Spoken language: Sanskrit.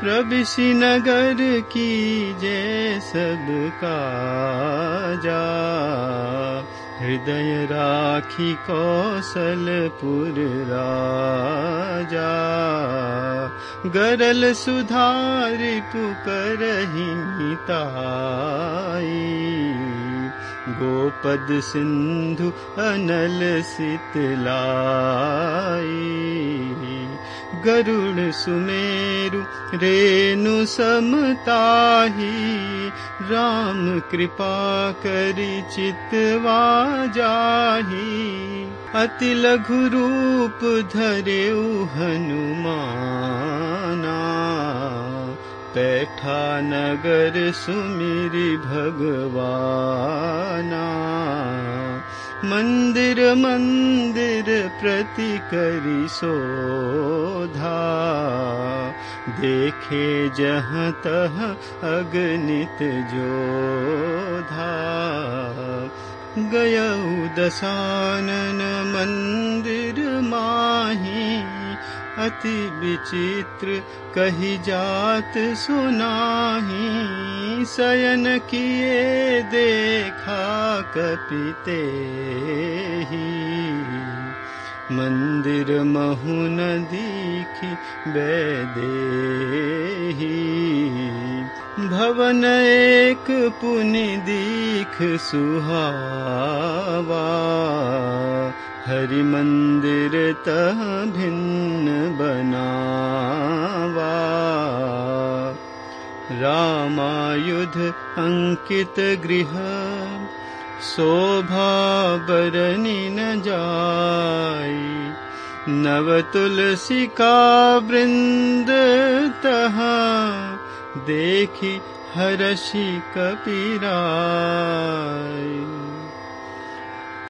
प्रविशि नगर की जय सब जा हृदय राखी कौशलपुर राजा। गरल सुधारि ताई। गोपद सिंधु अनल गरुड़ सुमेरु रेणु समताही। राम कृपा करि चितवा जाही अति लघु रूप धरे हनुमाना। पैठा नगर सुमिरि भगवाना मंदिर मंदिर प्रति करि सोधा देखे जहाँ तह अगणित जोधा। गय दशानन मंदिर माही अति विचित्र कही जात सुनाही। शयन किए देखा कपिते ही मंदिर महुन दीखी बैदे भवन एक पुनि दीख सुहावा। हरि मंदिर तह भिन्न बनावा। रामायुध अंकित गृह शोभा बरनी न जाय नव तुलसी का वृंद तहा। देखी हरषि कपिरा